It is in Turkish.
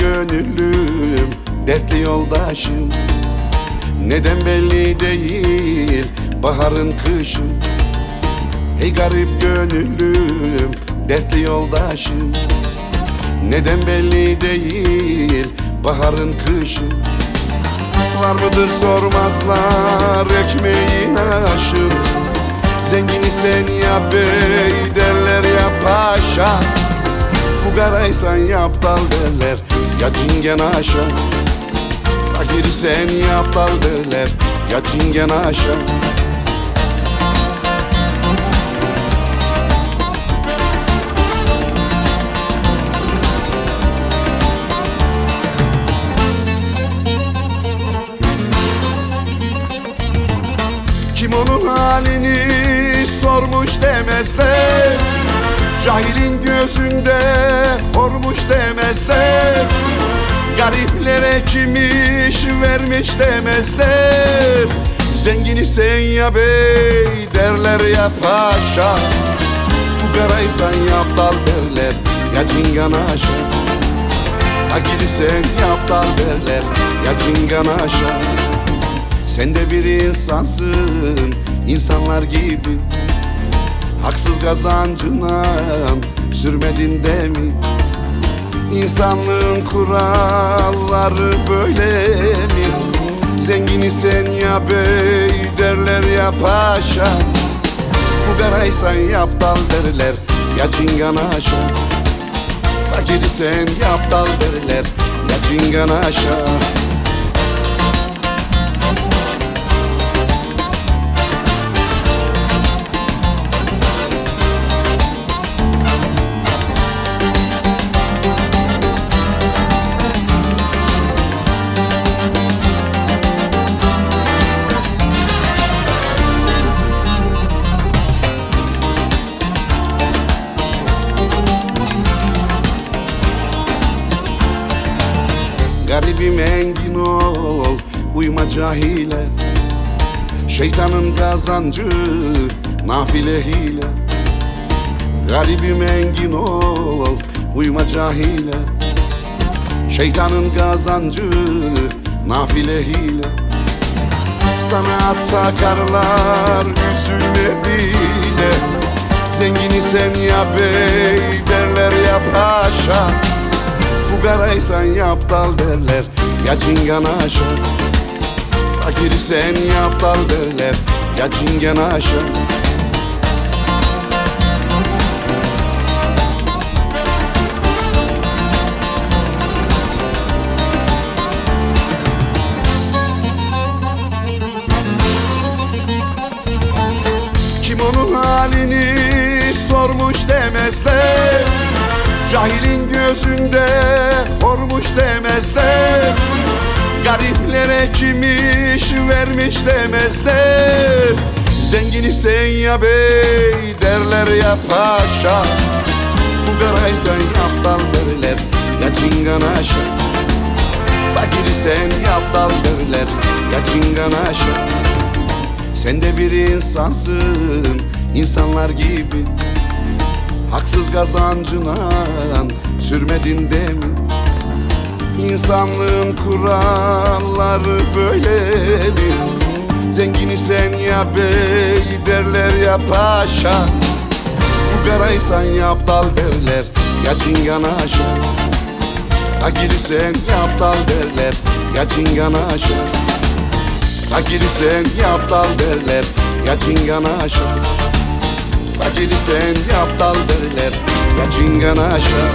gönüllüm Dertli yoldaşım. Neden belli değil Baharın kışın Hey garip gönüllüm Dertli yoldaşım. Neden belli değil Baharın kışın Var mıdır sormazlar ekmeğin aşın Zengini sen ya bey derler ya paşa Fugaraysan ya aptal derler. Ya cingen aşa Fakiri sen ya aptal derler. Ya cingen aşa. Kim onun halini sormuş demezler Cahilin gözünde hormuş demezler. Gariplere kim iş vermiş demezler. Zengini sen ya bey derler ya paşa. Fugaraysan ya aptal derler ya cingana aşağı. Fakiri sen ya aptal derler ya cingana aşağı. Sen de bir insansın insanlar gibi Haksız kazancına sürmedin de mi? İnsanlığın kuralları böyle mi? Zengini sen ya bey derler ya paşa Fugaraysan ya aptal derler ya cingana aşağı Fakiri sen ya aptal derler ya cingana aşağı Garibim engin ol Uyma cahile. Şeytanın kazancı Nafile hile. Garibim engin ol Uyma cahile. Şeytanın kazancı Nafile hile. Sana takarlar Üzülme bile. Zengini sen ya bey Derler ya paşa Fugaraysan ya aptal derler. Ya cingana aşağı. Fakiri sen ya aptal derler. Ya cingana aşağı. Kim onun halini sormuş demezler Cahilin gözünde hormuş demezler. Gariplere kim iş vermiş demezler. Zengini sen ya bey derler ya paşa. Fugaraysan ya aptal derler ya cingana aşağı Fakiri sen ya aptal derler ya cingana aşağı Sen de bir insansın insanlar gibi Haksız kazancına sürmedin de mi? İnsanlığın kuralları böyle mi? Zengini sen ya bey derler ya paşa. Fugaraysan ya aptal derler ya cingana aşağı Fakiri sen ya aptal derler ya cingana aşağı Fakiri sen ya aptal derler ya cingana aşağı Fakiri sen ya aptal derler ya cingana aşağı